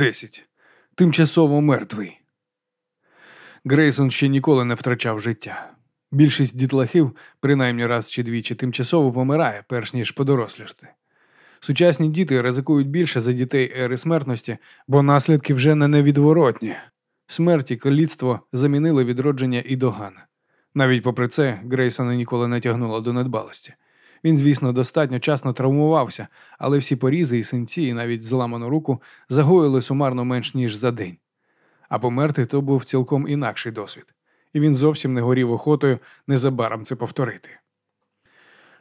10. Тимчасово мертвий. Грейсон ще ніколи не втрачав життя. Більшість дітлахів, принаймні раз чи двічі, тимчасово помирає, перш ніж подорослішти. Сучасні діти ризикують більше за дітей ери смертності, бо наслідки вже не невідворотні. Смерть і каліцтво замінили відродження і доган. Навіть попри це, Грейсона ніколи не тягнула до недбалості. Він, звісно, достатньо часно травмувався, але всі порізи і синці, і навіть зламану руку загоїли сумарно менш ніж за день. А померти то був цілком інакший досвід, і він зовсім не горів охотою незабаром це повторити.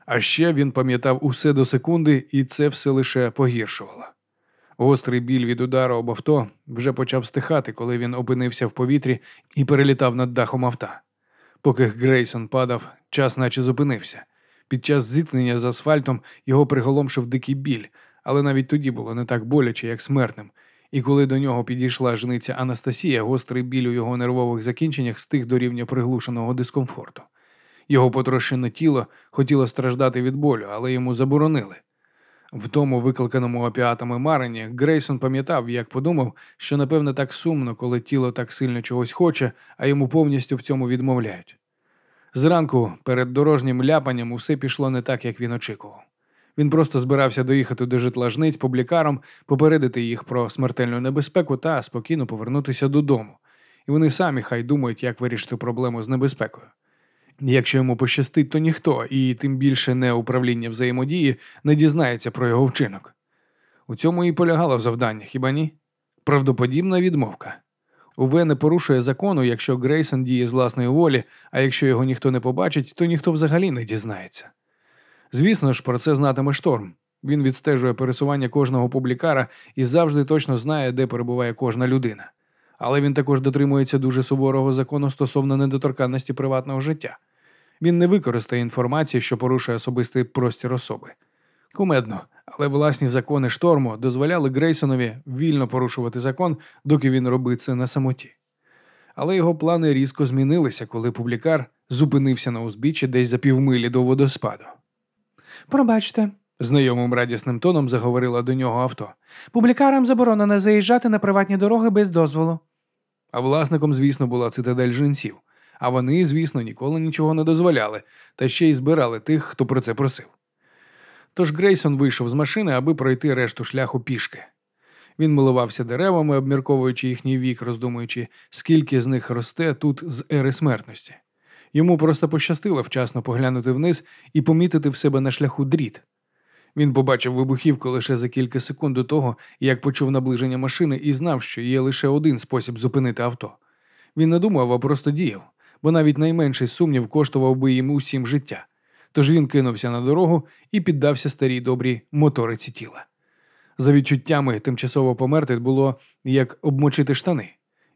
А ще він пам'ятав усе до секунди, і це все лише погіршувало. Гострий біль від удару об авто вже почав стихати, коли він опинився в повітрі і перелітав над дахом авто. Поки Грейсон падав, час наче зупинився. Під час зіткнення з асфальтом його приголомшив дикий біль, але навіть тоді було не так боляче, як смертним. І коли до нього підійшла жниця Анастасія, гострий біль у його нервових закінченнях стиг до рівня приглушеного дискомфорту. Його потрощене тіло хотіло страждати від болю, але йому заборонили. В тому викликаному опіатами Марині Грейсон пам'ятав, як подумав, що напевне так сумно, коли тіло так сильно чогось хоче, а йому повністю в цьому відмовляють. Зранку перед дорожнім ляпанням усе пішло не так, як він очікував. Він просто збирався доїхати до житла жниць публікаром, попередити їх про смертельну небезпеку та спокійно повернутися додому. І вони самі хай думають, як вирішити проблему з небезпекою. Якщо йому пощастить, то ніхто, і тим більше не управління взаємодії, не дізнається про його вчинок. У цьому і полягало завдання, хіба ні? Правдоподібна відмовка. Уве не порушує закону, якщо Грейсон діє з власної волі, а якщо його ніхто не побачить, то ніхто взагалі не дізнається. Звісно ж, про це знатиме шторм. Він відстежує пересування кожного публікара і завжди точно знає, де перебуває кожна людина. Але він також дотримується дуже суворого закону стосовно недоторканності приватного життя. Він не використає інформації, що порушує особистий простір особи. Кумедно, але власні закони шторму дозволяли Грейсонові вільно порушувати закон, доки він робить це на самоті. Але його плани різко змінилися, коли публікар зупинився на узбіччі десь за півмилі до водоспаду. Пробачте, знайомим радісним тоном заговорила до нього авто. Публікарам заборонено заїжджати на приватні дороги без дозволу. А власником, звісно, була цитадель жінців. А вони, звісно, ніколи нічого не дозволяли, та ще й збирали тих, хто про це просив. Тож Грейсон вийшов з машини, аби пройти решту шляху пішки. Він милувався деревами, обмірковуючи їхній вік, роздумуючи, скільки з них росте тут з ери смертності. Йому просто пощастило вчасно поглянути вниз і помітити в себе на шляху дріт. Він побачив вибухівку лише за кілька секунд до того, як почув наближення машини і знав, що є лише один спосіб зупинити авто. Він не думав, а просто діяв, бо навіть найменший сумнів коштував би йому усім життя. Тож він кинувся на дорогу і піддався старій добрій моториці тіла. За відчуттями тимчасово померти було як обмочити штани,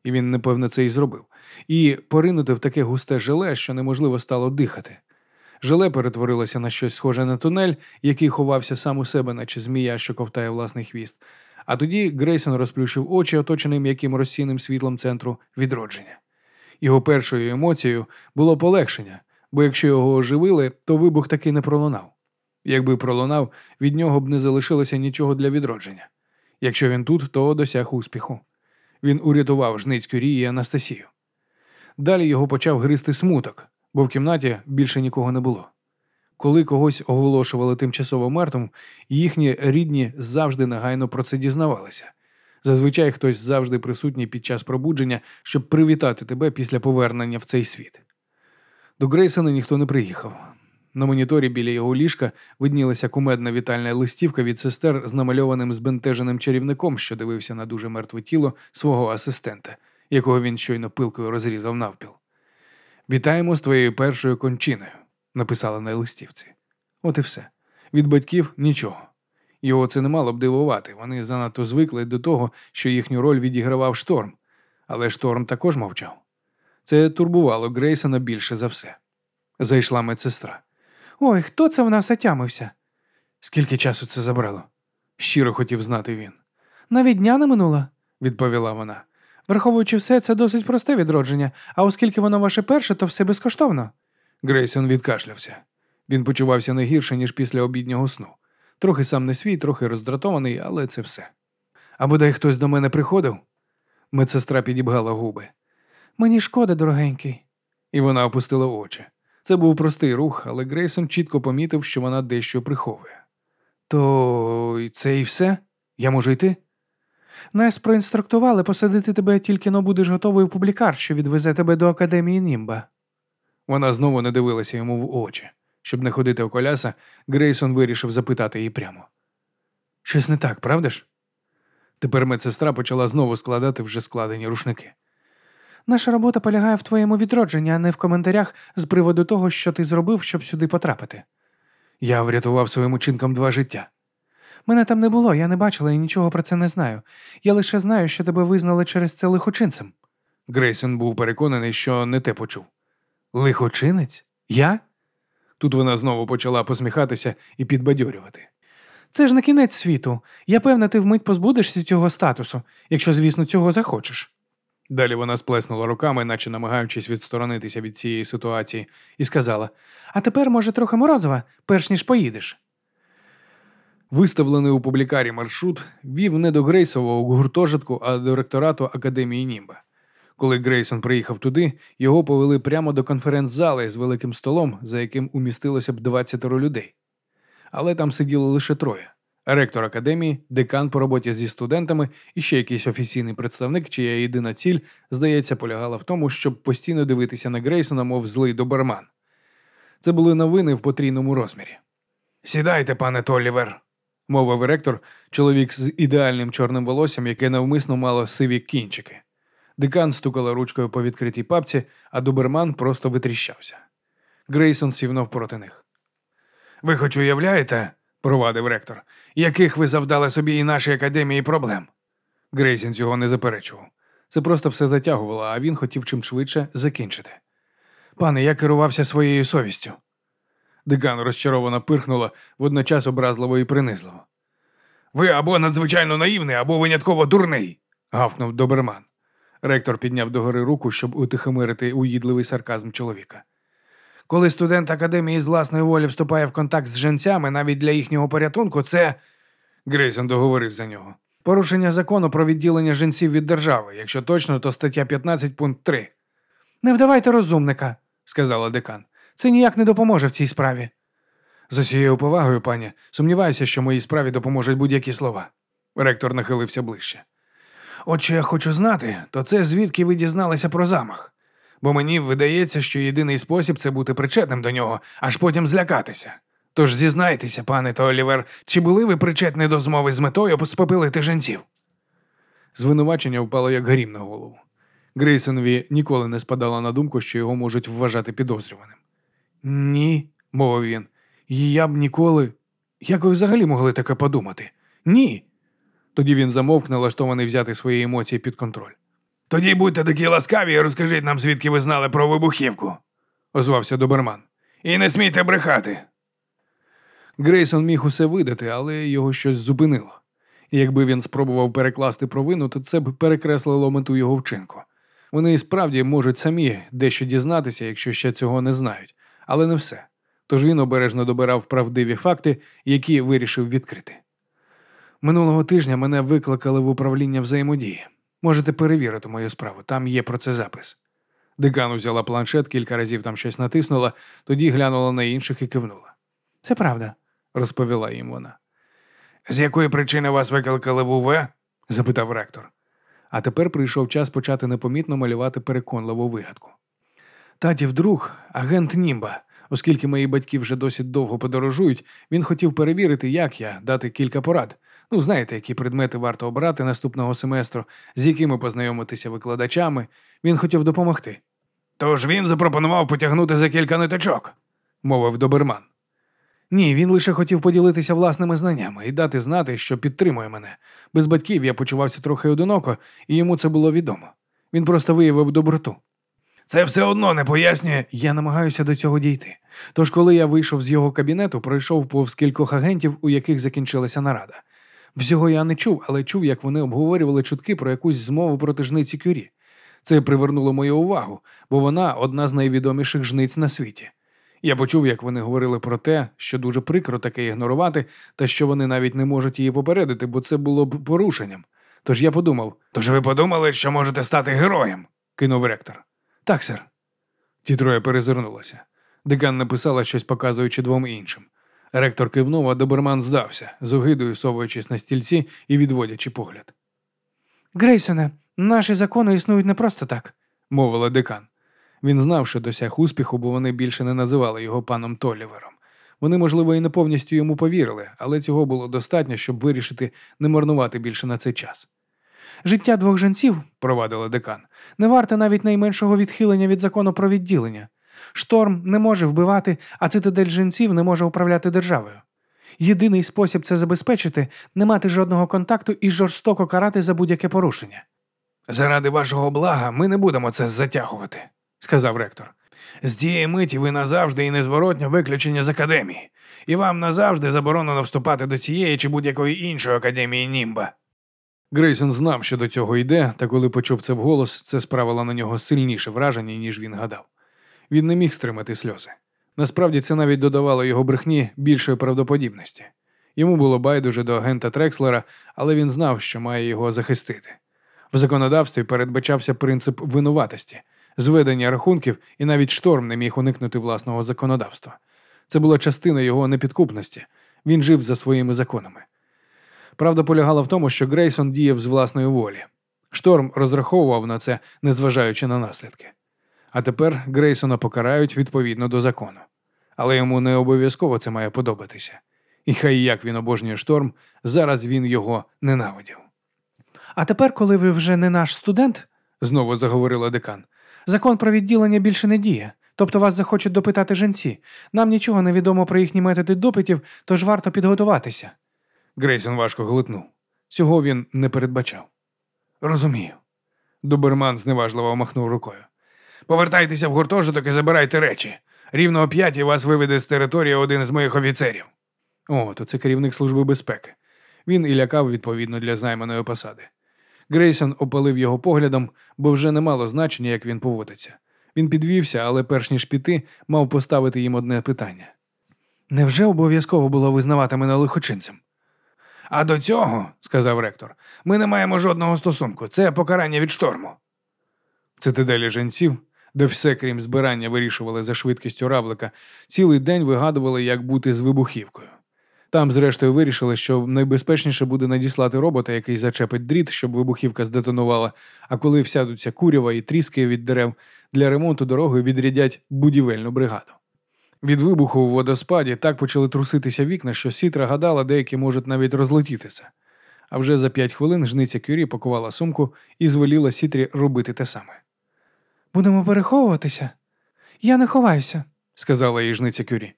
і він, напевно, це і зробив, і поринути в таке густе желе, що неможливо стало дихати. Желе перетворилося на щось схоже на тунель, який ховався сам у себе, наче змія, що ковтає власний хвіст. А тоді Грейсон розплющив очі, оточений м'яким розсійним світлом центру відродження. Його першою емоцією було полегшення, бо якщо його оживили, то вибух таки не пролунав. Якби пролунав, від нього б не залишилося нічого для відродження. Якщо він тут, то досяг успіху. Він урятував жницьку Рі і Анастасію. Далі його почав гризти смуток, бо в кімнаті більше нікого не було. Коли когось оголошували тимчасово мертвим, їхні рідні завжди негайно про це дізнавалися. Зазвичай хтось завжди присутній під час пробудження, щоб привітати тебе після повернення в цей світ. До Грейсона ніхто не приїхав. На моніторі біля його ліжка виднілася кумедна вітальна листівка від сестер з намальованим збентеженим чарівником, що дивився на дуже мертве тіло свого асистента, якого він щойно пилкою розрізав навпіл. Вітаємо з твоєю першою кончиною, написала на листівці. От і все. Від батьків нічого. Його це не мало б дивувати. Вони занадто звикли до того, що їхню роль відігравав шторм, але шторм також мовчав. Це турбувало Грейсона більше за все. Зайшла медсестра. Ой, хто це в нас отямився? Скільки часу це забрало? щиро хотів знати він. Навіть дня не минуло, відповіла вона. Враховуючи все, це досить просте відродження, а оскільки воно ваше перше, то все безкоштовно. Грейсон відкашлявся. Він почувався не гірше, ніж після обіднього сну. Трохи сам не свій, трохи роздратований, але це все. А бодай хтось до мене приходив? Медсестра підібгала губи. Мені шкода, дорогенький. І вона опустила очі. Це був простий рух, але Грейсон чітко помітив, що вона дещо приховує. То це і все? Я можу йти? Нас проінструктували посадити тебе тільки но будеш готовий в публікар, що відвезе тебе до академії Німба. Вона знову не дивилася йому в очі. Щоб не ходити в коляса, Грейсон вирішив запитати її прямо. Щось не так, правда ж? Тепер медсестра почала знову складати вже складені рушники. Наша робота полягає в твоєму відродженні, а не в коментарях з приводу того, що ти зробив, щоб сюди потрапити. Я врятував своїм учинком два життя. Мене там не було, я не бачила і нічого про це не знаю. Я лише знаю, що тебе визнали через це лихочинцем. Грейсон був переконаний, що не те почув. Лихочинець? Я? Тут вона знову почала посміхатися і підбадьорювати. Це ж не кінець світу. Я певна, ти вмить позбудешся цього статусу, якщо, звісно, цього захочеш. Далі вона сплеснула руками, наче намагаючись відсторонитися від цієї ситуації, і сказала: А тепер, може, трохи морозива, перш ніж поїдеш. Виставлений у публікарі маршрут вів не до Грейсового гуртожитку, а до ректорату Академії Німба. Коли Грейсон приїхав туди, його повели прямо до конференц-зали з великим столом, за яким умістилося б 20 людей. Але там сиділо лише троє: ректор академії, декан по роботі зі студентами і ще якийсь офіційний представник, чия єдина ціль, здається, полягала в тому, щоб постійно дивитися на Грейсона, мов злий доберман. Це були новини в потрійному розмірі. Сідайте, пане Толлівер, мовив ректор, чоловік з ідеальним чорним волоссям, яке навмисно мало сиві кінчики. Декан стукала ручкою по відкритій папці, а доберман просто витріщався. Грейсон сів навпроти них. Ви хоч уявляєте, провадив ректор, яких ви завдали собі і нашій академії проблем? Грейсон цього не заперечував. Це просто все затягувало, а він хотів чим швидше закінчити. Пане, я керувався своєю совістю. Декан розчаровано пирхнула, водночас образливо і принизливо. Ви або надзвичайно наївний, або винятково дурний, гавкнув доберман. Ректор підняв догори руку, щоб утихомирити уїдливий сарказм чоловіка. Коли студент академії з власної волі вступає в контакт з женцями, навіть для їхнього порятунку, це. Грейсон договорив за нього. Порушення закону про відділення жінців від держави. Якщо точно, то стаття 15 пункт 3. Не вдавайте розумника, сказала декан. Це ніяк не допоможе в цій справі. З усією повагою, пані, сумніваюся, що моїй справі допоможуть будь-які слова. Ректор нахилився ближче. От що я хочу знати, то це звідки ви дізналися про замах. Бо мені видається, що єдиний спосіб це бути причетним до нього, аж потім злякатися. Тож зізнайтеся, пане Толівер, чи були ви причетні до змови з метою спопилити жінців? Звинувачення впало як грім на голову. Грейсонові ніколи не спадало на думку, що його можуть вважати підозрюваним. Ні, мовив він. Я б ніколи. Як ви взагалі могли таке подумати? Ні. Тоді він замовк, налаштований взяти свої емоції під контроль. Тоді будьте такі ласкаві і розкажіть нам, звідки ви знали про вибухівку, озвався доберман. І не смійте брехати. Грейсон міг усе видати, але його щось зупинило. Якби він спробував перекласти провину, то це б перекреслило мету його вчинку. Вони і справді можуть самі дещо дізнатися, якщо ще цього не знають, але не все. Тож він обережно добирав правдиві факти, які вирішив відкрити. Минулого тижня мене викликали в управління взаємодії. Можете перевірити мою справу, там є про це запис. Декан узяла планшет, кілька разів там щось натиснула, тоді глянула на інших і кивнула. Це правда, розповіла їм вона. З якої причини вас викликали в УВ? запитав ректор. А тепер прийшов час почати непомітно малювати переконливу вигадку. Татів друг, агент Німба. Оскільки мої батьки вже досить довго подорожують, він хотів перевірити, як я, дати кілька порад. Ну, знаєте, які предмети варто обрати наступного семестру, з якими познайомитися викладачами. Він хотів допомогти. Тож він запропонував потягнути за кілька ниточок, мовив доберман. Ні, він лише хотів поділитися власними знаннями і дати знати, що підтримує мене. Без батьків я почувався трохи одиноко, і йому це було відомо. Він просто виявив доброту. Це все одно не пояснює, я намагаюся до цього дійти. Тож, коли я вийшов з його кабінету, пройшов повз кількох агентів, у яких закінчилася нарада. Всього я не чув, але чув, як вони обговорювали чутки про якусь змову проти жниці Кюрі. Це привернуло мою увагу, бо вона одна з найвідоміших жниць на світі. Я почув, як вони говорили про те, що дуже прикро таке ігнорувати, та що вони навіть не можуть її попередити, бо це було б порушенням. Тож я подумав, тож ви подумали, що можете стати героєм, кинув ректор. Так, сер. Ті троє перезирнулися. Декан написала щось, показуючи двом іншим. Ректор кивнув, а доберман здався, з огидою совуючись на стільці і відводячи погляд. Грейсоне, наші закони існують не просто так. мовила декан. Він знав, що досяг успіху, бо вони більше не називали його паном Толівером. Вони, можливо, і не повністю йому повірили, але цього було достатньо, щоб вирішити не марнувати більше на цей час. Життя двох жінців, Провадила декан. не варте навіть найменшого відхилення від закону про відділення. Шторм не може вбивати, а цитадель жінців не може управляти державою. Єдиний спосіб це забезпечити не мати жодного контакту і жорстоко карати за будь-яке порушення. Заради вашого блага ми не будемо це затягувати, сказав ректор. З тієї миті ви назавжди і незворотньо виключені з академії, і вам назавжди заборонено вступати до цієї чи будь-якої іншої академії Німба. Грейсон знав, що до цього йде, та коли почув це вголос, це справило на нього сильніше враження, ніж він гадав. Він не міг стримати сльози. Насправді це навіть додавало його брехні більшої правдоподібності. Йому було байдуже до агента Трекслера, але він знав, що має його захистити. В законодавстві передбачався принцип винуватості, зведення рахунків, і навіть шторм не міг уникнути власного законодавства. Це була частина його непідкупності. Він жив за своїми законами. Правда полягала в тому, що Грейсон діяв з власної волі. Шторм розраховував на це, незважаючи на наслідки. А тепер Грейсона покарають відповідно до закону. Але йому не обов'язково це має подобатися. І хай як він обожнює шторм, зараз він його ненавидів. А тепер, коли ви вже не наш студент, Знову заговорила декан. закон про відділення більше не діє. Тобто вас захочуть допитати жінці. Нам нічого не відомо про їхні методи допитів, тож варто підготуватися. Грейсон важко глитнув. Цього він не передбачав. Розумію. Доберман зневажливо махнув рукою. Повертайтеся в гуртожиток і забирайте речі. Рівно о п'ятій вас виведе з території один з моїх офіцерів. О, то це керівник Служби безпеки. Він і лякав відповідно для займаної посади. Грейсон опалив його поглядом, бо вже не мало значення, як він поводиться. Він підвівся, але перш ніж піти, мав поставити їм одне питання. Невже обов'язково було визнавати мене лихочинцем? А до цього, сказав ректор, ми не маємо жодного стосунку. Це покарання від шторму. Цитаделі женців, де все, крім збирання, вирішували за швидкістю равлика, цілий день вигадували, як бути з вибухівкою. Там, зрештою, вирішили, що найбезпечніше буде надіслати робота, який зачепить дріт, щоб вибухівка здетонувала, а коли всядуться курява і тріски від дерев, для ремонту дороги відрядять будівельну бригаду. Від вибуху у водоспаді так почали труситися вікна, що сітра гадала, деякі можуть навіть розлетітися. А вже за п'ять хвилин жниця Кюрі пакувала сумку і звеліла сітрі робити те саме. Будемо переховуватися? Я не ховаюся, Сказала їй жниця Кюрі.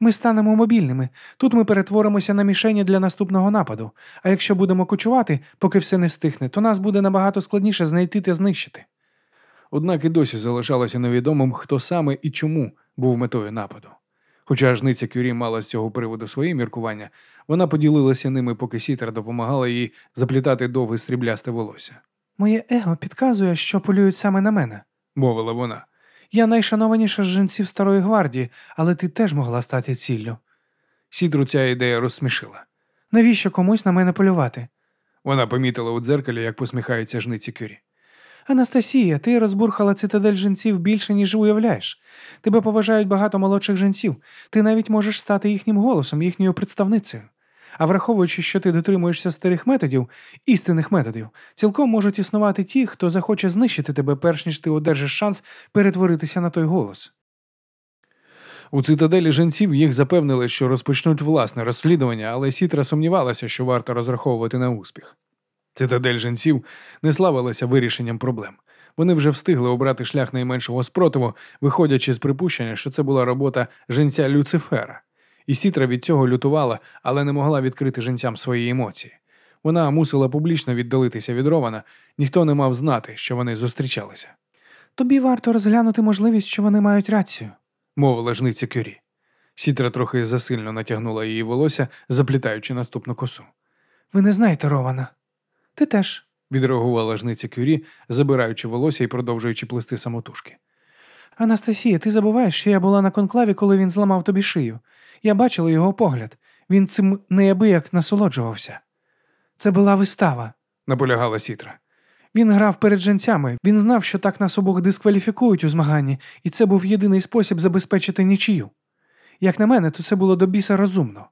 Ми станемо мобільними. Тут ми перетворимося на мішені для наступного нападу. А якщо будемо кочувати, поки все не стихне, то нас буде набагато складніше знайти та знищити. Однак і досі залишалося невідомим, хто саме і чому був метою нападу. Хоча жниця Кюрі мала з цього приводу свої міркування, вона поділилася ними, поки сітра допомагала їй заплітати довге сріблясте волосся, Моє его підказує, що полюють саме на мене. Мовила вона. Я найшанованіша з жінців старої гвардії, але ти теж могла стати ціллю. Сітру ця ідея розсмішила. Навіщо комусь на мене полювати? Вона помітила у дзеркалі, як посміхається жниці Кюрі. Анастасія, ти розбурхала цитадель жінців більше, ніж уявляєш. Тебе поважають багато молодших жінців. Ти навіть можеш стати їхнім голосом, їхньою представницею. А враховуючи, що ти дотримуєшся старих методів, істинних методів, цілком можуть існувати ті, хто захоче знищити тебе, перш ніж ти одержиш шанс перетворитися на той голос. У цитаделі жінців їх запевнили, що розпочнуть власне розслідування, але Сітра сумнівалася, що варто розраховувати на успіх. Цитадель жінців не славилася вирішенням проблем. Вони вже встигли обрати шлях найменшого спротиву, виходячи з припущення, що це була робота жінця Люцифера. І Сітра від цього лютувала, але не могла відкрити жінцям свої емоції. Вона мусила публічно віддалитися від Рована, ніхто не мав знати, що вони зустрічалися, Тобі варто розглянути можливість, що вони мають рацію. мовила жниця Кюрі. Сітра трохи засильно натягнула її волосся, заплітаючи наступну косу. Ви не знаєте Рована. Ти теж. Відреагувала жниця Кюрі, забираючи волосся і продовжуючи плести самотужки. Анастасія, ти забуваєш, що я була на конклаві, коли він зламав тобі шию. Я бачила його погляд. Він цим неабияк насолоджувався. Це була вистава, наполягала Сітра. Він грав перед женцями, він знав, що так нас обох дискваліфікують у змаганні, і це був єдиний спосіб забезпечити нічию. Як на мене, то це було до біса розумно.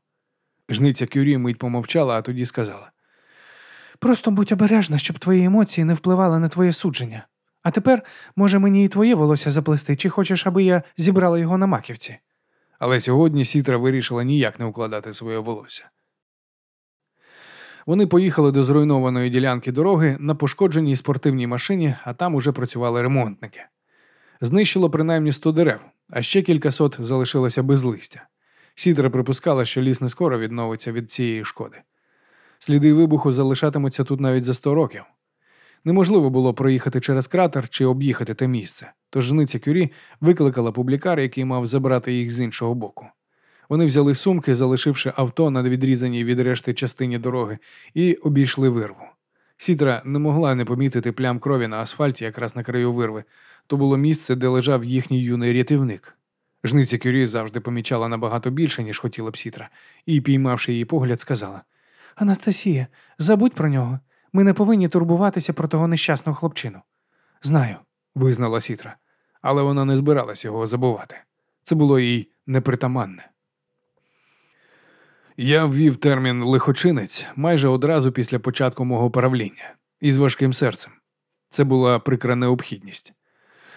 Жниця Кюрі мить помовчала, а тоді сказала. Просто будь обережна, щоб твої емоції не впливали на твоє судження. А тепер, може, мені і твоє волосся заплести, чи хочеш, аби я зібрала його на маківці? Але сьогодні Сітра вирішила ніяк не укладати своє волосся. Вони поїхали до зруйнованої ділянки дороги на пошкодженій спортивній машині, а там уже працювали ремонтники. Знищило принаймні 100 дерев, а ще кількасот залишилося без листя. Сітра припускала, що ліс не скоро відновиться від цієї шкоди. Сліди вибуху залишатимуться тут навіть за 100 років. Неможливо було проїхати через кратер чи об'їхати те місце, тож жниця Кюрі викликала публікар, який мав забрати їх з іншого боку. Вони взяли сумки, залишивши авто на відрізаній від решти частині дороги, і обійшли вирву. Сітра не могла не помітити плям крові на асфальті якраз на краю вирви. То було місце, де лежав їхній юний рятівник. Жниця Кюрі завжди помічала набагато більше, ніж хотіла б Сітра, і, піймавши її погляд, сказала: Анастасія, забудь про нього. Ми не повинні турбуватися про того нещасного хлопчину. Знаю. визнала Сітра, але вона не збиралась його забувати. Це було їй непритаманне. Я ввів термін лихочинець майже одразу після початку мого правління із важким серцем. Це була прикра необхідність.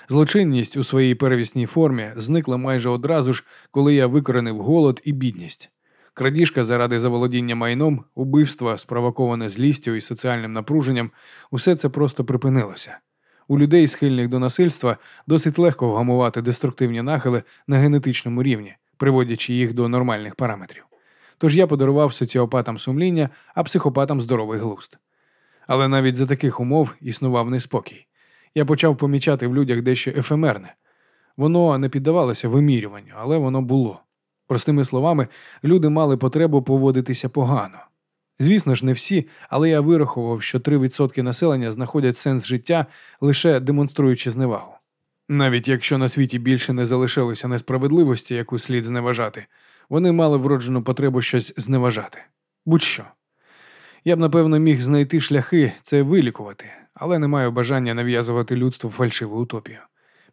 Злочинність у своїй первісній формі зникла майже одразу ж, коли я викоренив голод і бідність. Крадіжка заради заволодіння майном, убивства, спровоковане злістю і соціальним напруженням, усе це просто припинилося. У людей, схильних до насильства, досить легко вгамувати деструктивні нахили на генетичному рівні, приводячи їх до нормальних параметрів. Тож я подарував соціопатам сумління, а психопатам здоровий глузд. Але навіть за таких умов існував неспокій. Я почав помічати в людях дещо ефемерне. Воно не піддавалося вимірюванню, але воно було. Простими словами, люди мали потребу поводитися погано. Звісно ж, не всі, але я вирахував, що 3% населення знаходять сенс життя, лише демонструючи зневагу. Навіть якщо на світі більше не залишилося несправедливості, яку слід зневажати, вони мали вроджену потребу щось зневажати. Будь-що. Я б, напевно, міг знайти шляхи це вилікувати, але не маю бажання нав'язувати людству фальшиву утопію.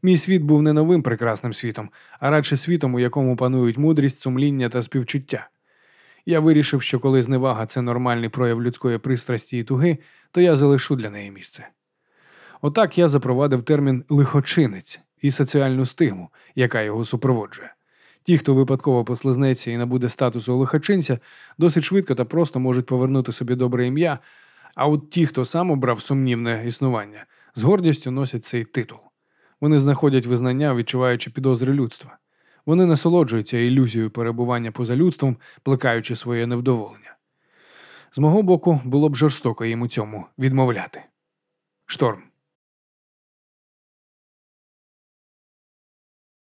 Мій світ був не новим прекрасним світом, а радше світом, у якому панують мудрість, сумління та співчуття. Я вирішив, що коли зневага це нормальний прояв людської пристрасті і туги, то я залишу для неї місце. Отак я запровадив термін лихочинець і соціальну стигму, яка його супроводжує. Ті, хто випадково послизнеться і набуде статусу лихочинця, досить швидко та просто можуть повернути собі добре ім'я. А от ті, хто сам обрав сумнівне існування, з гордістю носять цей титул. Вони знаходять визнання, відчуваючи підозри людства. Вони насолоджуються ілюзією перебування поза людством, плекаючи своє невдоволення. З мого боку, було б жорстоко їм у цьому відмовляти. Шторм.